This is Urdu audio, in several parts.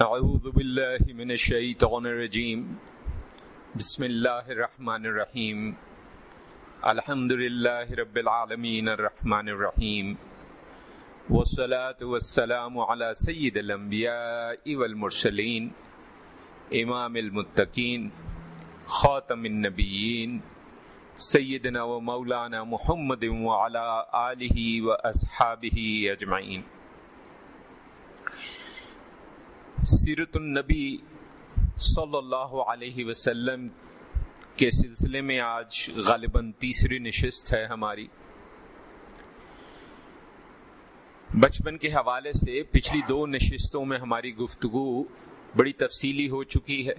اعوذ باللہ من الشیطان الرجیم بسم اللہ الرحمن الرحیم الحمد للہ رب العالمین الرحمن الرحیم والصلاة والسلام على سید الانبیاء والمرسلین امام المتقین خاتم النبیین سیدنا و مولانا محمد وعلى آلہ و اصحابہ اجمعین سیرت النبی صلی اللہ علیہ وسلم کے سلسلے میں آج غالباً تیسری نشست ہے ہماری۔ بچپن کے حوالے سے پچھلی دو نشستوں میں ہماری گفتگو بڑی تفصیلی ہو چکی ہے۔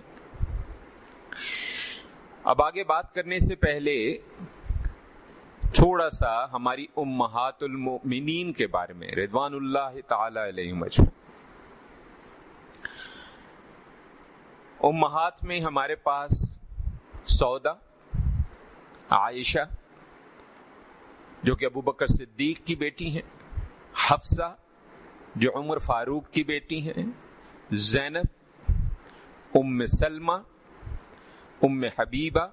اب آگے بات کرنے سے پہلے تھوڑا سا ہماری امہات المؤمنین کے بارے میں، رضوان اللہ تعالی علیہ مجمع امہات میں ہمارے پاس سودا، عائشہ، جو کہ ابو بکر صدیق کی بیٹی ہیں، حفصہ، جو عمر فاروق کی بیٹی ہیں، زینب، ام سلمہ، ام حبیبہ،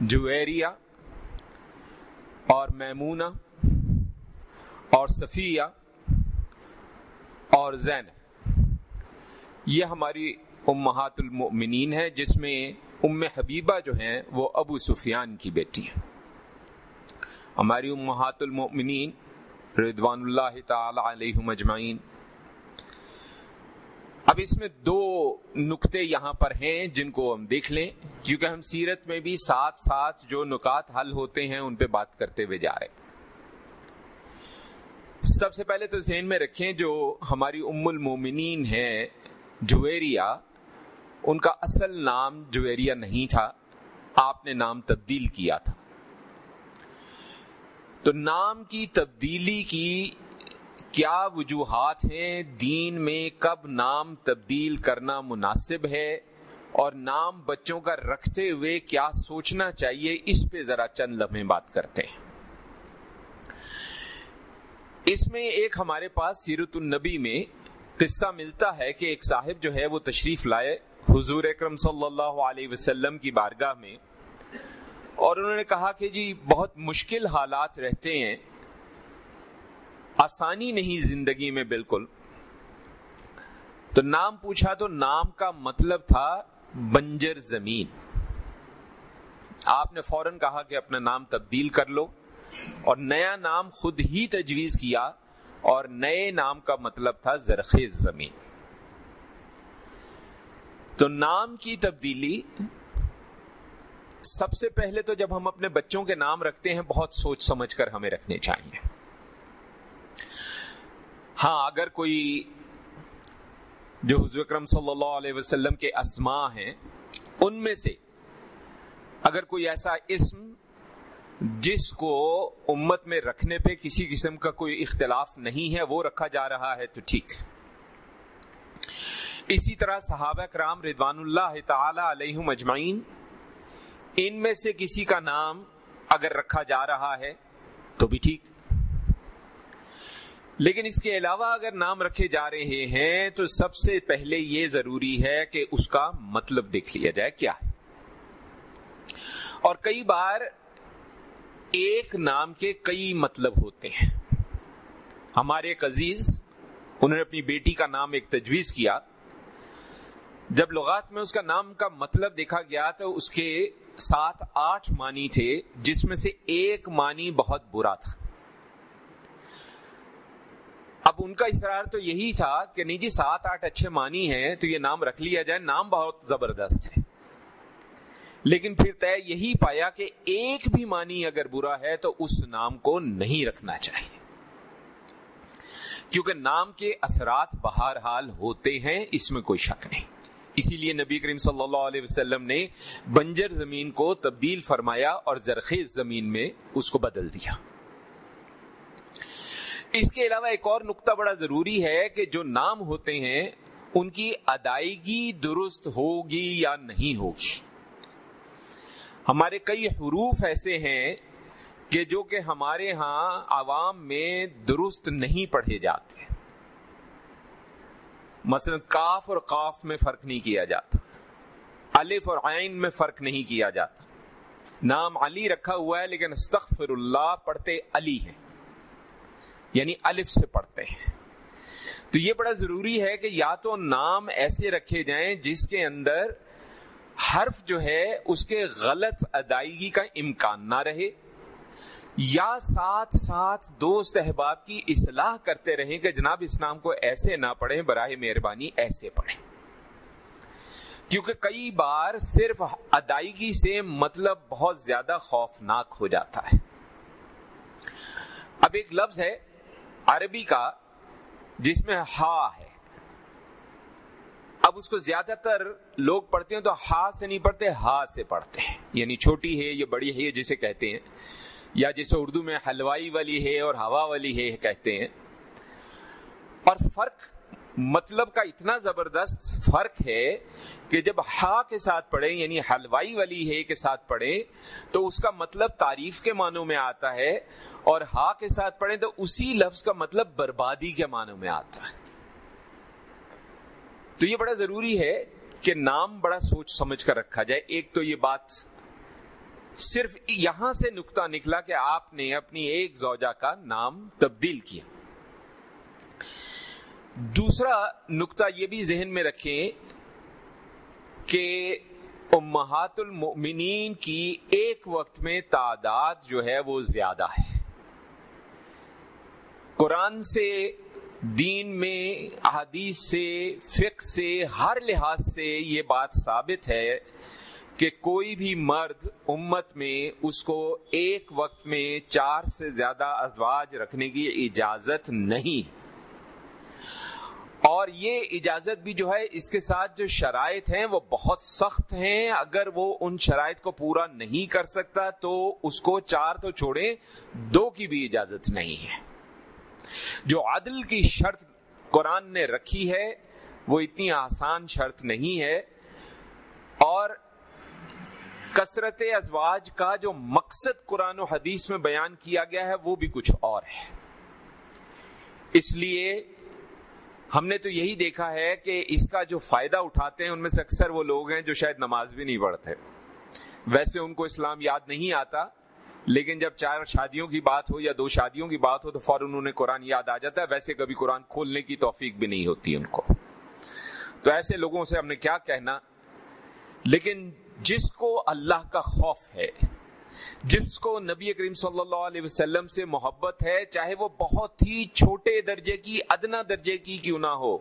جویریہ اور میمونہ اور صفیہ اور زینب۔ یہ ہماری امہات المؤمنین ہے جس میں ام حبیبہ جو ہیں، وہ ابو سفیان کی بیٹی ہیں۔ ہماری امہات المؤمنین رضوان اللہ تعالی علیہ مجمعین اب اس میں دو نقطے یہاں پر ہیں جن کو ہم دیکھ لیں۔ کیونکہ ہم سیرت میں بھی ساتھ ساتھ جو نکات حل ہوتے ہیں، ان پہ بات کرتے ہوئے جا رہے سب سے پہلے تو ذہن میں رکھیں، جو ہماری ام المومنین ہے جویریا ان کا اصل نام جویریا نہیں تھا، آپ نے نام تبدیل کیا تھا۔ تو نام کی تبدیلی کی کیا وجوہات ہیں؟ دین میں کب نام تبدیل کرنا مناسب ہے؟ اور نام بچوں کا رکھتے ہوئے کیا سوچنا چاہیے؟ اس پہ ذرا چند لمحے بات کرتے ہیں۔ اس میں ایک ہمارے پاس سیرت النبی میں قصہ ملتا ہے کہ ایک صاحب جو ہے وہ تشریف لائے۔ حضور اکرم صلی اللہ علیہ وسلم کی بارگاہ میں اور انہوں نے کہا کہ جی بہت مشکل حالات رہتے ہیں۔ آسانی نہیں زندگی میں بالکل۔ تو نام پوچھا تو نام کا مطلب تھا بنجر زمین۔ آپ نے فوراً کہا کہ اپنا نام تبدیل کر لو اور نیا نام خود ہی تجویز کیا اور نئے نام کا مطلب تھا زرخیز زمین۔ تو نام کی تبدیلی سب سے پہلے تو جب ہم اپنے بچوں کے نام رکھتے ہیں، بہت سوچ سمجھ کر ہمیں رکھنے چاہیے۔ ہاں اگر کوئی جو حضور اکرم صلی اللہ علیہ وسلم کے اسما ہیں، ان میں سے اگر کوئی ایسا اسم جس کو امت میں رکھنے پہ کسی قسم کا کوئی اختلاف نہیں ہے، وہ رکھا جا رہا ہے تو ٹھیک۔ اسی طرح صحابہ کرام ردوان اللہ تعالی علیہ مجمعین ان میں سے کسی کا نام اگر رکھا جا رہا ہے تو بھی ٹھیک۔ لیکن اس کے علاوہ اگر نام رکھے جا رہے ہیں تو سب سے پہلے یہ ضروری ہے کہ اس کا مطلب دیکھ لیا جائے کیا ہے۔ اور کئی بار ایک نام کے کئی مطلب ہوتے ہیں۔ ہمارے ایک عزیز، انہوں نے اپنی بیٹی کا نام ایک تجویز کیا۔ جب لغات میں اس کا نام کا مطلب دیکھا گیا تو اس کے سات آٹھ معنی تھے، جس میں سے ایک معنی بہت برا تھا۔ اب ان کا اصرار تو یہی تھا کہ نہیں جی سات آٹھ اچھے معنی ہیں تو یہ نام رکھ لیا جائے، نام بہت زبردست ہے۔ لیکن پھر طے یہی پایا کہ ایک بھی معنی اگر برا ہے تو اس نام کو نہیں رکھنا چاہیے۔ کیونکہ نام کے اثرات بہرحال ہوتے ہیں، اس میں کوئی شک نہیں۔ اسی لیے نبی کریم صلی اللہ علیہ وسلم نے بنجر زمین کو تبدیل فرمایا اور زرخیز زمین میں اس کو بدل دیا۔ اس کے علاوہ ایک اور نقطہ بڑا ضروری ہے کہ جو نام ہوتے ہیں، ان کی ادائیگی درست ہوگی یا نہیں ہوگی۔ ہمارے کئی حروف ایسے ہیں کہ جو کہ ہمارے ہاں عوام میں درست نہیں پڑھے جاتے۔ مثلا کاف اور قاف میں فرق نہیں کیا جاتا۔ الف اور عین میں فرق نہیں کیا جاتا۔ نام علی رکھا ہوا ہے لیکن استغفر اللہ پڑھتے علی ہیں۔ یعنی الف سے پڑھتے ہیں۔ تو یہ بڑا ضروری ہے کہ یا تو نام ایسے رکھے جائیں جس کے اندر حرف جو ہے اس کے غلط ادائیگی کا امکان نہ رہے۔ یا ساتھ ساتھ دوست احباب کی اصلاح کرتے رہیں کہ جناب اس نام کو ایسے نہ پڑھیں، براہ مہربانی ایسے پڑھیں۔ کیونکہ کئی بار صرف ادائیگی سے مطلب بہت زیادہ خوفناک ہو جاتا ہے۔ اب ایک لفظ ہے عربی کا جس میں ہا ہے۔ اب اس کو زیادہ تر لوگ پڑھتے ہیں تو ہا سے نہیں پڑھتے، ہا سے پڑھتے ہیں۔ یعنی چھوٹی ہے، یہ بڑی ہے جسے کہتے ہیں۔ یا جسے اردو میں حلوائی والی ہے اور ہوا والی ہے کہتے ہیں۔ اور فرق مطلب کا اتنا زبردست فرق ہے کہ جب ہا کے ساتھ پڑھے یعنی حلوائی والی ہے کے ساتھ پڑھے تو اس کا مطلب تعریف کے معنوں میں آتا ہے اور ہا کے ساتھ پڑھیں تو اسی لفظ کا مطلب بربادی کے معنوں میں آتا ہے۔ تو یہ بڑا ضروری ہے کہ نام بڑا سوچ سمجھ کر رکھا جائے۔ ایک تو یہ بات صرف یہاں سے نکتا نکلا کہ آپ نے اپنی ایک زوجہ کا نام تبدیل کیا۔ دوسرا نقطہ یہ بھی ذہن میں رکھیں کہ امہات المؤمنین کی ایک وقت میں تعداد جو ہے وہ زیادہ ہے۔ قرآن سے، دین میں، احادیث سے، فقہ سے، ہر لحاظ سے یہ بات ثابت ہے کہ کوئی بھی مرد امت میں اس کو ایک وقت میں چار سے زیادہ ازواج رکھنے کی اجازت نہیں۔ اور یہ اجازت بھی جو ہے، اس کے ساتھ جو شرائط ہیں، وہ بہت سخت ہیں۔ اگر وہ ان شرائط کو پورا نہیں کر سکتا تو اس کو چار تو چھوڑے دو کی بھی اجازت نہیں ہے۔ جو عدل کی شرط قرآن نے رکھی ہے، وہ اتنی آسان شرط نہیں ہے۔ اور کثرت ازواج کا جو مقصد قرآن و حدیث میں بیان کیا گیا ہے، وہ بھی کچھ اور ہے۔ اس لیے ہم نے تو یہی دیکھا ہے کہ اس کا جو فائدہ اٹھاتے ہیں، ان میں سے اکثر وہ لوگ ہیں جو شاید نماز بھی نہیں پڑھتے۔ ویسے ان کو اسلام یاد نہیں آتا، لیکن جب چار شادیوں کی بات ہو یا دو شادیوں کی بات ہو تو فوراً انہیں قرآن یاد آ جاتا ہے، ویسے کبھی قرآن کھولنے کی توفیق بھی نہیں ہوتی ان کو۔ تو ایسے لوگوں سے ہم نے کیا کہنا؟ لیکن جس کو اللہ کا خوف ہے، جس کو نبی کریم صلی اللہ علیہ وسلم سے محبت ہے، چاہے وہ بہت ہی چھوٹے درجے کی، ادنا درجے کی کیوں نہ ہو۔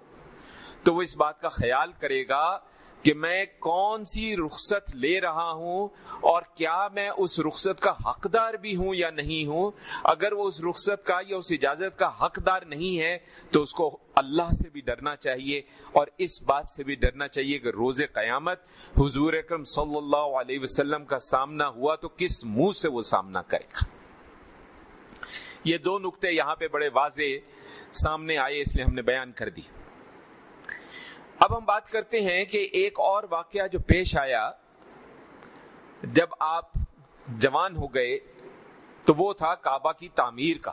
تو وہ اس بات کا خیال کرے گا کہ میں کون سی رخصت لے رہا ہوں اور کیا میں اس رخصت کا حقدار بھی ہوں یا نہیں ہوں؟ اگر وہ اس رخصت کا یا اس اجازت کا حقدار نہیں ہے، تو اس کو اللہ سے بھی ڈرنا چاہیے اور اس بات سے بھی ڈرنا چاہیے کہ روز قیامت حضور اکرم صلی اللہ علیہ وسلم کا سامنا ہوا تو کس منہ سے وہ سامنا کرے گا؟ یہ دو نقطے یہاں پہ بڑے واضح سامنے آئے، اس لیے ہم نے بیان کر دی۔ اب ہم بات کرتے ہیں کہ ایک اور واقعہ جو پیش آیا، جب آپ جوان ہو گئے تو وہ تھا کعبہ کی تعمیر کا۔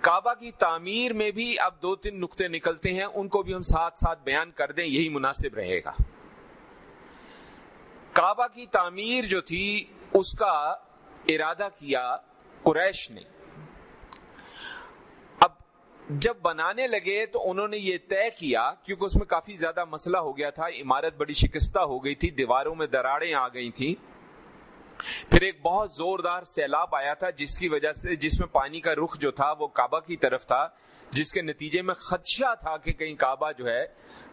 کعبہ کی تعمیر میں بھی اب دو تین نقطے نکلتے ہیں، ان کو بھی ہم ساتھ ساتھ بیان کر دیں، یہی مناسب رہے گا۔ کعبہ کی تعمیر جو تھی، اس کا ارادہ کیا قریش نے۔ جب بنانے لگے تو انہوں نے یہ طے کیا، کیونکہ اس میں کافی زیادہ مسئلہ ہو گیا تھا، عمارت بڑی شکستہ ہو گئی تھی، دیواروں میں دراڑیں آ گئی تھی پھر ایک بہت زوردار سیلاب آیا تھا، جس کی وجہ سے، جس میں پانی کا رخ جو تھا، وہ کعبہ کی طرف تھا، جس کے نتیجے میں خدشہ تھا کہ کہیں کعبہ جو ہے،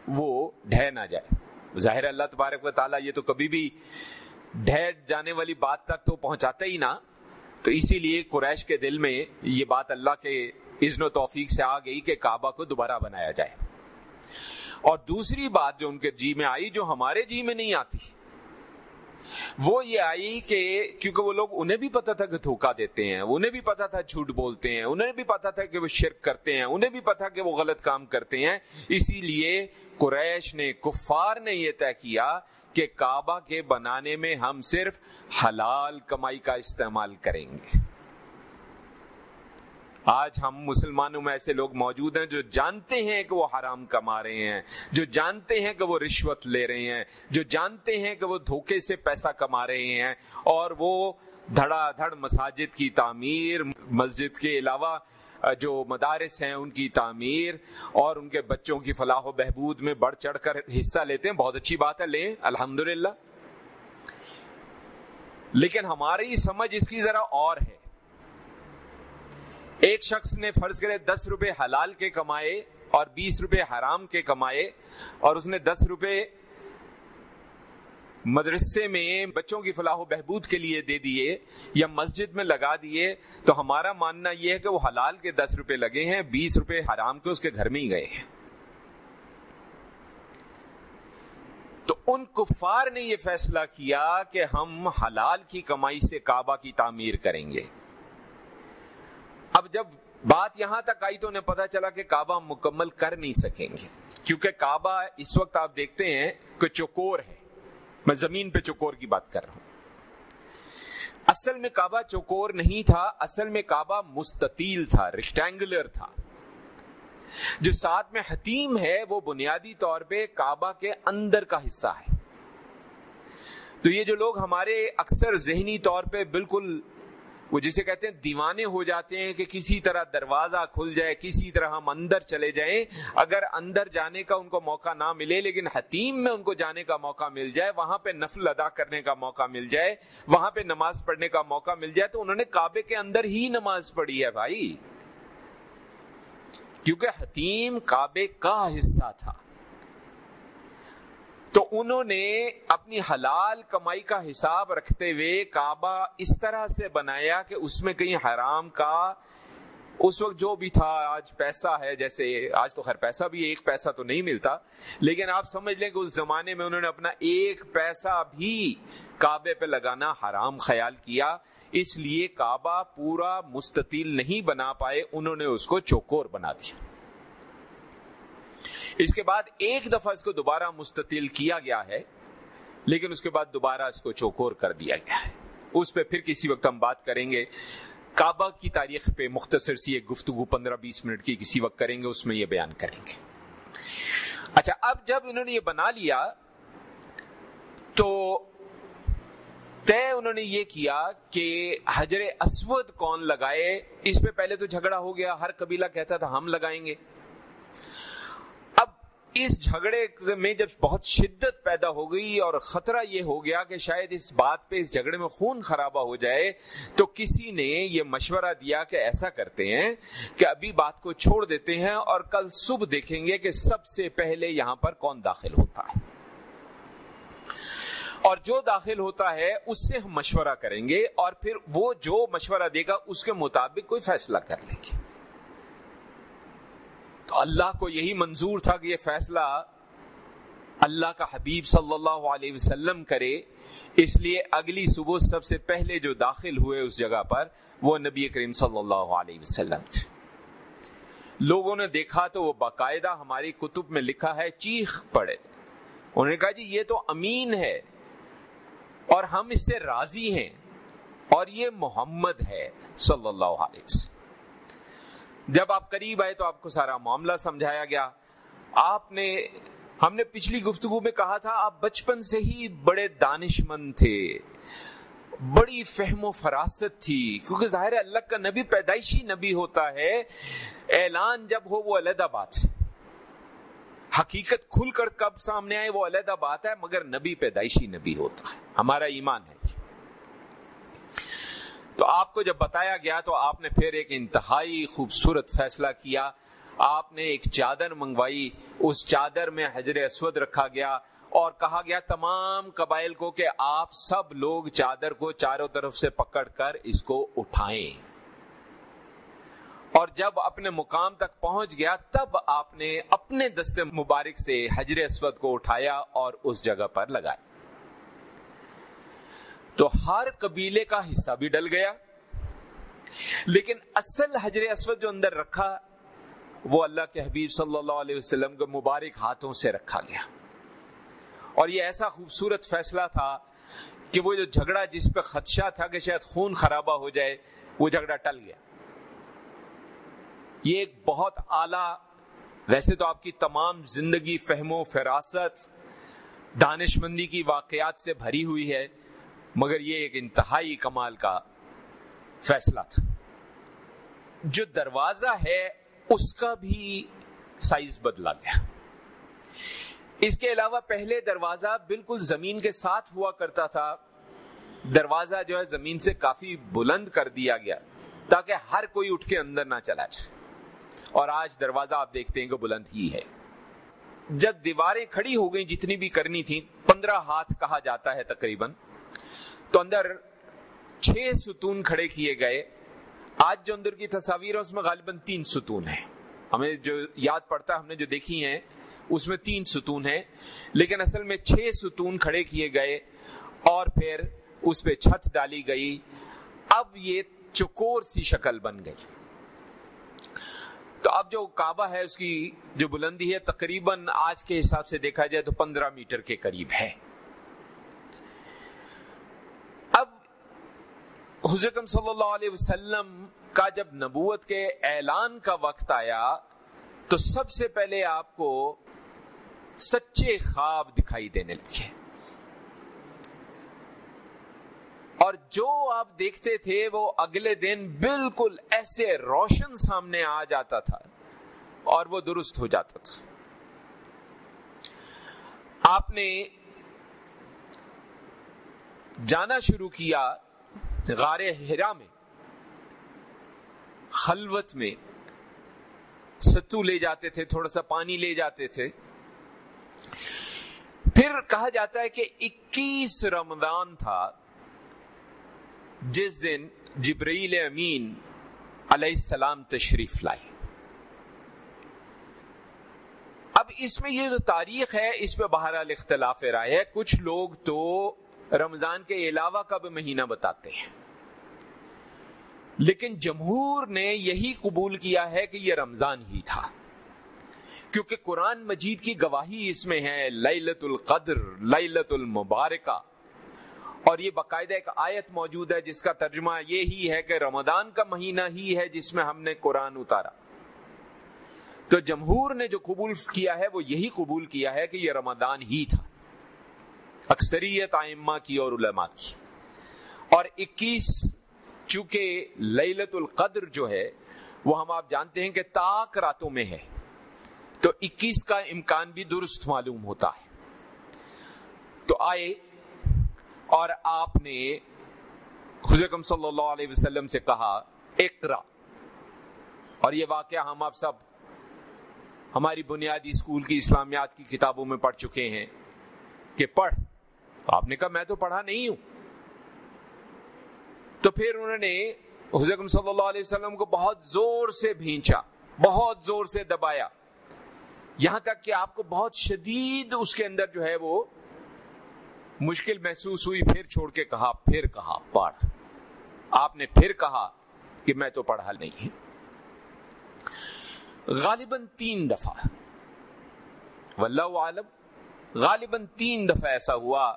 وہ ڈھہ نہ جائے۔ ظاہر اللہ تبارک و تعالیٰ یہ تو کبھی بھی ڈھہ جانے والی بات تک تو پہنچاتا ہی نہ۔ تو اسی لیے قریش کے دل میں یہ بات اللہ کے اذن و توفیق سے آ گئی کہ کعبہ کو دوبارہ بنایا جائے۔ اور دوسری بات جو ان کے جی میں آئی جو ہمارے جی میں نہیں آتی، وہ یہ آئی کہ کیونکہ وہ لوگ انہیں بھی پتا تھا کہ دھوکا دیتے ہیں، انہیں بھی پتا تھا جھوٹ بولتے ہیں، انہیں بھی پتا تھا کہ وہ شرک کرتے ہیں، انہیں بھی پتا کہ وہ غلط کام کرتے ہیں۔ اسی لیے قریش نے، کفار نے یہ طے کیا کہ کعبہ کے بنانے میں ہم صرف حلال کمائی کا استعمال کریں گے۔ آج ہم مسلمانوں میں ایسے لوگ موجود ہیں جو جانتے ہیں کہ وہ حرام کما رہے ہیں، جو جانتے ہیں کہ وہ رشوت لے رہے ہیں، جو جانتے ہیں کہ وہ دھوکے سے پیسہ کما رہے ہیں اور وہ دھڑا دھڑ مساجد کی تعمیر، مسجد کے علاوہ جو مدارس ہیں ان کی تعمیر اور ان کے بچوں کی فلاح و بہبود میں بڑھ چڑھ کر حصہ لیتے ہیں، بہت اچھی بات ہے، لیں الحمد لیکن ہماری سمجھ اس کی ذرا اور ہے۔ ایک شخص نے فرض کرے دس روپے حلال کے کمائے اور بیس روپے حرام کے کمائے اور اس نے دس روپے مدرسے میں بچوں کی فلاح و بہبود کے لیے دے دیے یا مسجد میں لگا دیے، تو ہمارا ماننا یہ ہے کہ وہ حلال کے دس روپے لگے ہیں، بیس روپے حرام کے، اس کے گھر میں ہی گئے ہیں۔ تو ان کفار نے یہ فیصلہ کیا کہ ہم حلال کی کمائی سے کعبہ کی تعمیر کریں گے۔ اب جب بات یہاں تک آئی تو انہیں پتا چلا کہ کعبہ مکمل کر نہیں سکیں گے۔ کیونکہ کعبہ اس وقت آپ دیکھتے ہیں کہ چکور ہے۔ میں زمین پہ چکور کی بات کر رہا ہوں۔ اصل میں کعبہ چوکور نہیں تھا، اصل میں کعبہ مستطیل تھا ریکٹینگولر تھا۔ جو ساتھ میں حتیم ہے، وہ بنیادی طور پہ کعبہ کے اندر کا حصہ ہے۔ تو یہ جو لوگ ہمارے اکثر ذہنی طور پہ بالکل وہ جسے کہتے ہیں دیوانے ہو جاتے ہیں کہ کسی طرح دروازہ کھل جائے، کسی طرح ہم اندر چلے جائیں۔ اگر اندر جانے کا ان کو موقع نہ ملے، لیکن حتیم میں ان کو جانے کا موقع مل جائے، وہاں پہ نفل ادا کرنے کا موقع مل جائے، وہاں پہ نماز پڑھنے کا موقع مل جائے، تو انہوں نے کعبے کے اندر ہی نماز پڑھی ہے بھائی۔ کیونکہ حتیم کعبے کا حصہ تھا۔ انہوں نے اپنی حلال کمائی کا حساب رکھتے ہوئے کعبہ اس طرح سے بنایا کہ اس میں کہیں حرام کا اس وقت جو بھی تھا، آج پیسہ ہے، جیسے آج تو خیر پیسہ بھی، ایک پیسہ تو نہیں ملتا۔ لیکن آپ سمجھ لیں کہ اس زمانے میں انہوں نے اپنا ایک پیسہ بھی کعبے پہ لگانا حرام خیال کیا۔ اس لیے کعبہ پورا مستطیل نہیں بنا پائے، انہوں نے اس کو چوکور بنا دیا۔ اس کے بعد ایک دفعہ اس کو دوبارہ مستطیل کیا گیا ہے، لیکن اس کے بعد دوبارہ اس کو چوکور کر دیا گیا ہے۔ اس پہ پھر کسی وقت ہم بات کریں گے۔ کعبہ کی تاریخ پہ مختصر سی ایک گفتگو پندرہ بیس منٹ کی کسی وقت کریں گے، اس میں یہ بیان کریں گے۔ اچھا اب جب انہوں نے یہ بنا لیا، تو طے انہوں نے یہ کیا کہ حجر اسود کون لگائے؟ اس پہ پہلے تو جھگڑا ہو گیا، ہر قبیلہ کہتا تھا ہم لگائیں گے۔ اس جھگڑے میں جب بہت شدت پیدا ہو گئی اور خطرہ یہ ہو گیا کہ شاید اس بات پہ اس جھگڑے میں خون خرابہ ہو جائے، تو کسی نے یہ مشورہ دیا کہ ایسا کرتے ہیں کہ ابھی بات کو چھوڑ دیتے ہیں اور کل صبح دیکھیں گے کہ سب سے پہلے یہاں پر کون داخل ہوتا ہے۔ اور جو داخل ہوتا ہے، اس سے ہم مشورہ کریں گے اور پھر وہ جو مشورہ دے گا، اس کے مطابق کوئی فیصلہ کر لیں گے۔ تو اللہ کو یہی منظور تھا کہ یہ فیصلہ اللہ کا حبیب صلی اللہ علیہ وسلم کرے، اس لیے اگلی صبح سب سے پہلے جو داخل ہوئے اس جگہ پر، وہ نبی کریم صلی اللہ علیہ وسلم تھے۔ لوگوں نے دیکھا تو وہ باقاعدہ ہماری کتب میں لکھا ہے، چیخ پڑے۔ انہوں نے کہا جی یہ تو امین ہے اور ہم اس سے راضی ہیں اور یہ محمد ہے صلی اللہ علیہ وسلم۔ جب آپ قریب آئے تو آپ کو سارا معاملہ سمجھایا گیا۔ آپ نے ہم نے پچھلی گفتگو میں کہا تھا، آپ بچپن سے ہی بڑے دانش مند تھے۔ بڑی فہم و فراست تھی۔ کیونکہ ظاہر اللہ کا نبی پیدائشی نبی ہوتا ہے۔ اعلان جب ہو، وہ علیحدہ بات۔ ہے حقیقت کھل کر کب سامنے آئے، وہ علیحدہ بات ہے، مگر نبی پیدائشی نبی ہوتا ہے۔ ہمارا ایمان ہے۔ تو آپ کو جب بتایا گیا تو آپ نے پھر ایک انتہائی خوبصورت فیصلہ کیا۔ آپ نے ایک چادر منگوائی، اس چادر میں حجر اسود رکھا گیا اور کہا گیا تمام قبائل کو کہ آپ سب لوگ چادر کو چاروں طرف سے پکڑ کر اس کو اٹھائیں۔ اور جب اپنے مقام تک پہنچ گیا، تب آپ نے اپنے دستے مبارک سے حجر اسود کو اٹھایا اور اس جگہ پر لگایا۔ تو ہر قبیلے کا حصہ بھی ڈل گیا۔ لیکن اصل حجر اسود جو اندر رکھا، وہ اللہ کے حبیب صلی اللہ علیہ وسلم کے مبارک ہاتھوں سے رکھا گیا۔ اور یہ ایسا خوبصورت فیصلہ تھا کہ وہ جو جھگڑا جس پہ خدشہ تھا کہ شاید خون خرابہ ہو جائے، وہ جھگڑا ٹل گیا۔ یہ ایک بہت اعلی، ویسے تو آپ کی تمام زندگی فہم و فراست دانش مندی کی واقعات سے بھری ہوئی ہے۔ مگر یہ ایک انتہائی کمال کا فیصلہ تھا۔ جو دروازہ ہے، اس کا بھی سائز بدلا گیا۔ اس کے علاوہ پہلے دروازہ بالکل زمین کے ساتھ ہوا کرتا تھا۔ دروازہ جو ہے، زمین سے کافی بلند کر دیا گیا تاکہ ہر کوئی اٹھ کے اندر نہ چلا جائے۔ اور آج دروازہ آپ دیکھتے ہیں کہ بلند ہی ہے۔ جب دیواریں کھڑی ہو گئی جتنی بھی کرنی تھی پندرہ ہاتھ کہا جاتا ہے تقریباً۔ تو اندر چھ ستون کھڑے کیے گئے۔ آج جو اندر کی تصاویر ہے اس میں غالباً تین ستون ہیں۔ ہمیں جو یاد پڑتا ہم نے جو دیکھی ہیں، اس میں تین ستون ہیں۔ لیکن اصل میں چھ ستون کھڑے کیے گئے اور پھر اس پہ چھت ڈالی گئی۔ اب یہ چکور سی شکل بن گئی۔ تو اب جو کعبہ ہے، اس کی جو بلندی ہے، تقریباً آج کے حساب سے دیکھا جائے تو پندرہ میٹر کے قریب ہے اب حضرت صلی اللہ علیہ وسلم کا جب نبوت کے اعلان کا وقت آیا، تو سب سے پہلے آپ کو سچے خواب دکھائی دینے لگے۔ اور جو آپ دیکھتے تھے، وہ اگلے دن بالکل ایسے روشن سامنے آ جاتا تھا اور وہ درست ہو جاتا تھا۔ آپ نے جانا شروع کیا غار ہرا میں، خلوت میں ستو لے جاتے تھے، تھوڑا سا پانی لے جاتے تھے۔ پھر کہا جاتا ہے کہ اکیس رمضان تھا، جس دن جبرائیل امین علیہ السلام تشریف لائے۔ اب اس میں یہ جو تاریخ ہے، اس پہ بہرحال اختلاف رائے ہے۔ کچھ لوگ تو رمضان کے علاوہ کا بھی مہینہ بتاتے ہیں۔ لیکن جمہور نے یہی قبول کیا ہے کہ یہ رمضان ہی تھا۔ کیونکہ قرآن مجید کی گواہی اس میں ہے للت القدر للت المبارکہ۔ اور یہ باقاعدہ ایک آیت موجود ہے، جس کا ترجمہ یہی ہے کہ رمضان کا مہینہ ہی ہے جس میں ہم نے قرآن اتارا۔ تو جمہور نے جو قبول کیا ہے، وہ یہی قبول کیا ہے کہ یہ رمضان ہی تھا۔ اکثریت آئمہ کی اور علماء کی۔ اور اکیس، چونکہ للت القدر جو ہے، وہ ہم آپ جانتے ہیں کہ تاک راتوں میں ہے، تو اکیس کا امکان بھی درست معلوم ہوتا ہے۔ تو آئے، اور آپ نے حضرت صلی اللہ علیہ وسلم سے کہا اقرا اور یہ واقعہ ہم آپ سب ہماری بنیادی اسکول کی اسلامیات کی کتابوں میں پڑھ چکے ہیں کہ پڑھ۔ آپ نے کہا میں تو پڑھا نہیں ہوں۔ تو پھر انہوں نے حضرت صلی اللہ علیہ وسلم کو بہت زور سے بھینچا، بہت زور سے دبایا۔ یہاں تک کہ آپ کو بہت شدید اس کے اندر جو ہے وہ مشکل محسوس ہوئی، پھر چھوڑ کے کہا، پھر کہا پڑھ آپ نے پھر کہا کہ میں تو پڑھا نہیں غالباً تین دفعہ، واللہ عالم غالباً تین دفعہ ایسا ہوا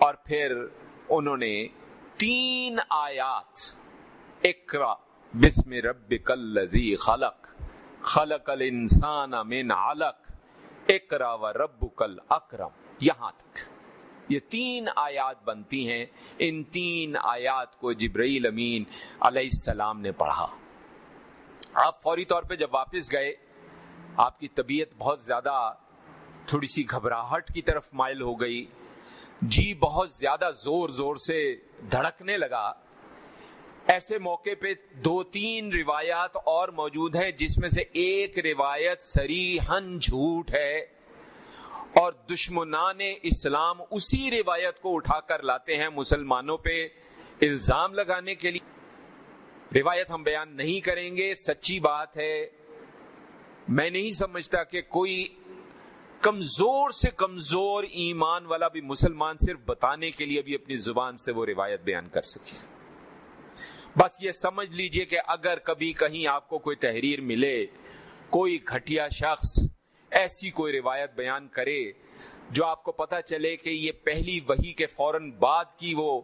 اور پھر انہوں نے تین آیات اکرا بسم ربک الذی خلق خلق الانسان من علق اکرا و ربک الاکرم، یہاں تک۔ یہ تین آیات بنتی ہیں۔ ان تین آیات کو جبرائیل امین علیہ السلام نے پڑھا۔ آپ فوری طور پہ جب واپس گئے، آپ کی طبیعت بہت زیادہ تھوڑی سی گھبراہٹ کی طرف مائل ہو گئی۔ جی بہت زیادہ زور زور سے دھڑکنے لگا۔ ایسے موقع پہ دو تین روایات اور موجود ہیں جس میں سے ایک روایت سری ہن جھوٹ ہے اور دشمنان اسلام اسی روایت کو اٹھا کر لاتے ہیں مسلمانوں پہ الزام لگانے کے لیے۔ روایت ہم بیان نہیں کریں گے، سچی بات ہے۔ میں نہیں سمجھتا کہ کوئی کمزور سے کمزور ایمان والا بھی مسلمان صرف بتانے کے لیے بھی اپنی زبان سے وہ روایت بیان کر سکے۔ بس یہ سمجھ لیجیے کہ اگر کبھی کہیں آپ کو کوئی تحریر ملے، کوئی گھٹیا شخص ایسی کوئی روایت بیان کرے جو آپ کو پتا چلے کہ یہ پہلی وہی کے فوراً بعد کی وہ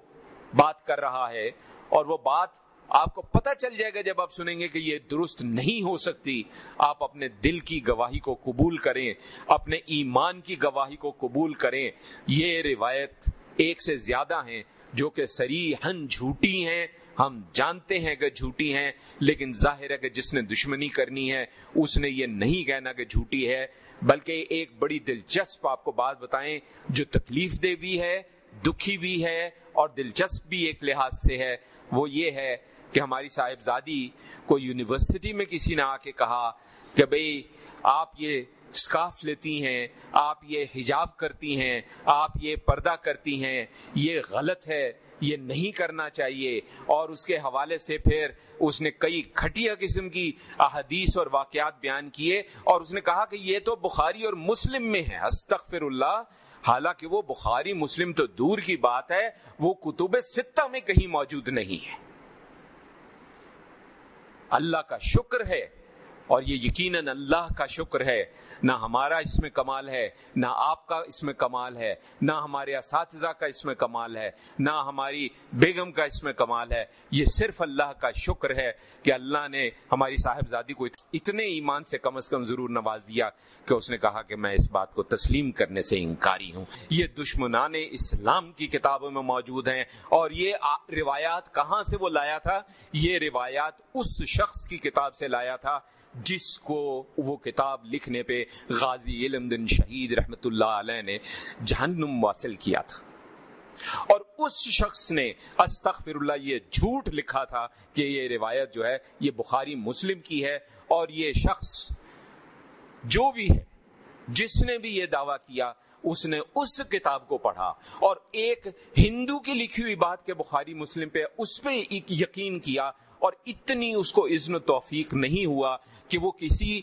بات کر رہا ہے اور وہ بات آپ کو پتہ چل جائے گا جب آپ سنیں گے کہ یہ درست نہیں ہو سکتی، آپ اپنے دل کی گواہی کو قبول کریں، اپنے ایمان کی گواہی کو قبول کریں۔ یہ روایت ایک سے زیادہ ہیں جو کہ سری ہن جھوٹی ہیں۔ ہم جانتے ہیں کہ جھوٹی ہیں، لیکن ظاہر ہے کہ جس نے دشمنی کرنی ہے، اس نے یہ نہیں کہنا کہ جھوٹی ہے، بلکہ ایک بڑی دلچسپ آپ کو بات بتائیں، جو تکلیف دہ بھی ہے، دکھی بھی ہے، اور دلچسپ بھی ایک لحاظ سے ہے، وہ یہ ہے کہ ہماری صاحبزادی کو یونیورسٹی میں کسی نے آ کے کہا کہ بھئی آپ یہ اسکاف لیتی ہیں، آپ یہ حجاب کرتی ہیں، آپ یہ پردہ کرتی ہیں، یہ غلط ہے، یہ نہیں کرنا چاہیے۔ اور اس کے حوالے سے پھر اس نے کئی کھٹیا قسم کی احادیث اور واقعات بیان کیے۔ اور اس نے کہا کہ یہ تو بخاری اور مسلم میں ہے۔ استغفر اللہ حالانکہ وہ بخاری مسلم تو دور کی بات ہے، وہ کتب ستہ میں کہیں موجود نہیں ہے۔ اللہ کا شکر ہے اور یہ یقیناً اللہ کا شکر ہے، نہ ہمارا اس میں کمال ہے، نہ آپ کا اس میں کمال ہے، نہ ہمارے اساتذہ کا اس میں کمال ہے، نہ ہماری بیگم کا اس میں کمال ہے۔ یہ صرف اللہ کا شکر ہے کہ اللہ نے ہماری صاحبزادی کو اتنے ایمان سے کم از کم ضرور نواز دیا کہ اس نے کہا کہ میں اس بات کو تسلیم کرنے سے انکاری ہوں۔ یہ دشمنان اسلام کی کتابوں میں موجود ہیں۔ اور یہ روایات کہاں سے وہ لایا تھا؟ یہ روایات اس شخص کی کتاب سے لایا تھا جس کو وہ کتاب لکھنے پہ غازی علم دن شہید رحمت اللہ علیہ نے جہنم واصل کیا تھا۔ اور اس شخص نے استغفر اللہ یہ جھوٹ لکھا تھا کہ یہ روایت جو ہے یہ بخاری مسلم کی ہے اور یہ شخص جو بھی ہے، جس نے بھی یہ دعویٰ کیا، اس نے اس کتاب کو پڑھا اور ایک ہندو کی لکھی ہوئی بات کے بخاری مسلم پہ اس پہ یقین کیا اور اتنی اس کو اذن و توفیق نہیں ہوا کہ وہ کسی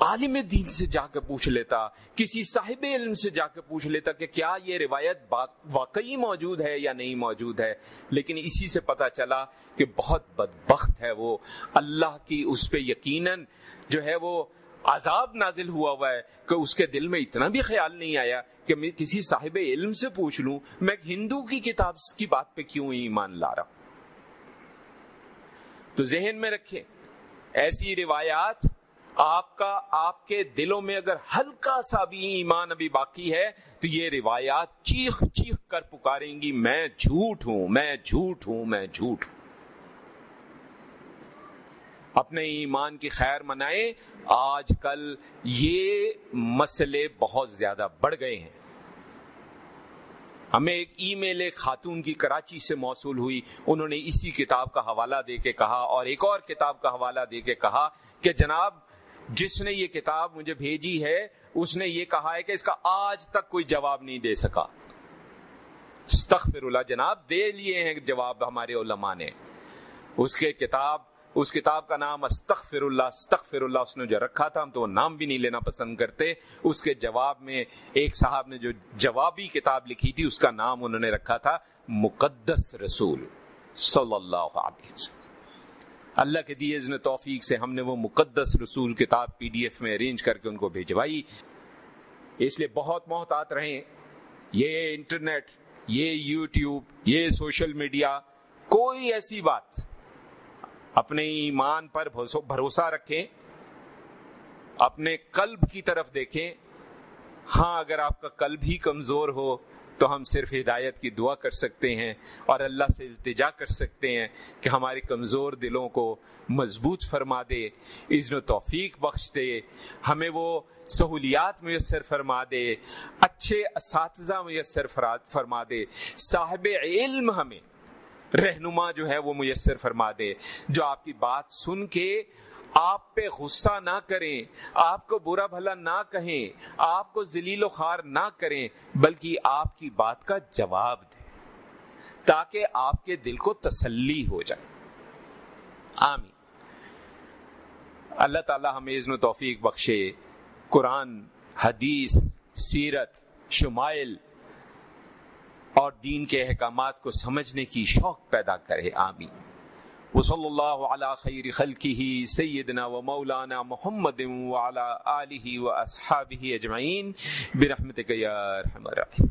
عالم دین سے جا کے پوچھ لیتا، کسی صاحب علم سے جا کے پوچھ لیتا کہ کیا یہ روایت واقعی موجود ہے یا نہیں موجود ہے؟ لیکن اسی سے پتا چلا کہ بہت بدبخت ہے وہ۔ اللہ کی اس پہ یقیناً جو ہے وہ عذاب نازل ہوا ہوا ہے کہ اس کے دل میں اتنا بھی خیال نہیں آیا کہ میں کسی صاحب علم سے پوچھ لوں، میں ہندو کی کتاب کی بات پہ کیوں ایمان لا رہا ہوں؟ تو ذہن میں رکھیں ایسی روایات آپ کا، آپ کے دلوں میں اگر ہلکا سا بھی ایمان ابھی باقی ہے، تو یہ روایات چیخ چیخ کر پکاریں گی، میں جھوٹ ہوں، میں جھوٹ ہوں، میں جھوٹ ہوں۔ اپنے ایمان کی خیر منائے آج کل یہ مسئلے بہت زیادہ بڑھ گئے ہیں۔ ہمیں ایک ای میل، ایک خاتون کی کراچی سے موصول ہوئی۔ انہوں نے اسی کتاب کا حوالہ دے کے کہا اور ایک اور کتاب کا حوالہ دے کے کہا کہ جناب، جس نے یہ کتاب مجھے بھیجی ہے، اس نے یہ کہا ہے کہ اس کا آج تک کوئی جواب نہیں دے سکا۔ استغفر اللہ جناب، دے لیے ہیں جواب ہمارے علماء نے۔ اس کے کتاب اس کتاب کا نام استغفر اللہ استغفر اللہ اس نے جو رکھا تھا، ہم تو وہ نام بھی نہیں لینا پسند کرتے۔ اس کے جواب میں ایک صاحب نے جو جوابی کتاب لکھی تھی، اس کا نام انہوں نے رکھا تھا، مقدس رسول صلی اللہ علیہ وسلم۔ اللہ کے دیے ازن توفیق سے ہم نے وہ مقدس رسول کتاب پی ڈی ایف میں ارینج کر کے ان کو بھیجوائی۔ اس لیے بہت محتاط رہیں۔ یہ انٹرنیٹ، یہ یوٹیوب، یہ سوشل میڈیا، کوئی ایسی بات اپنے ایمان پر بھروسہ رکھیں۔ اپنے قلب کی طرف دیکھیں۔ ہاں اگر آپ کا قلب ہی کمزور ہو تو ہم صرف ہدایت کی دعا کر سکتے ہیں اور اللہ سے التجا کر سکتے ہیں کہ ہمارے کمزور دلوں کو مضبوط فرما دے عزن و توفیق بخش دے، ہمیں وہ سہولیات میسر فرما دے، اچھے اساتذہ میسر فرما دے۔ صاحب علم ہمیں رہنما جو ہے وہ میسر فرما دے، جو آپ کی بات سن کے آپ پہ غصہ نہ کریں، آپ کو برا بھلا نہ کہیں، آپ کو ذلیل و خار نہ کریں، بلکہ آپ کی بات کا جواب دیں، تاکہ آپ کے دل کو تسلی ہو جائے۔ آمین۔ اللہ تعالی ہمیں و توفیق بخشے، قرآن، حدیث، سیرت، شمائل اور دین کے احکامات کو سمجھنے کی شوق پیدا کرے، آمین۔ وصلی اللہ علی خیر خلقہ، سیدنا و مولانا محمد وعلی آلہ و اصحابہ اجمعین، برحمتک یا رحم الرحیم